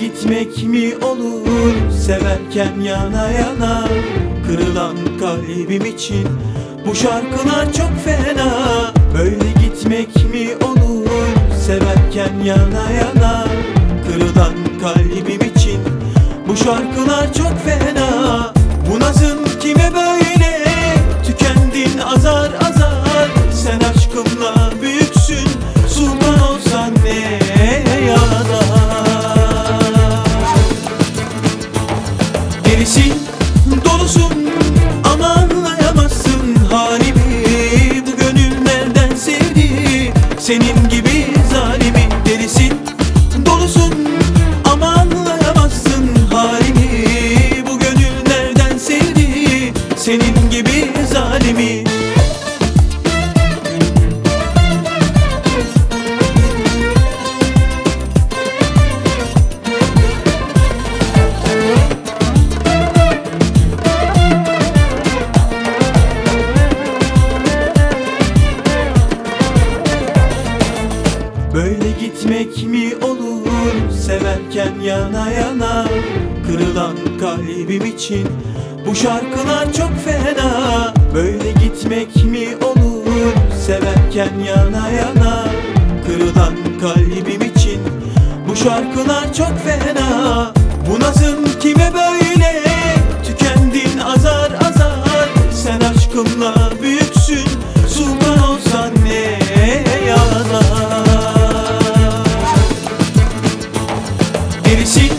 gitmek mi olur Severken yana yana? Kırılan kalbim için Bu şarkılar çok fena. Böyle gitmek mi olur Severken yana yana? Kırılan kalbim için Bu şarkılar çok fena. Bu nazın kime böyle? Tükendin azar azar senin gibi Böyle gitmek mi olur Severken yana yana? Kırılan kalbim için Bu şarkılar çok fena. Böyle gitmek mi olur Severken yana yana? Kırılan kalbim için Bu şarkılar çok fena Baby, she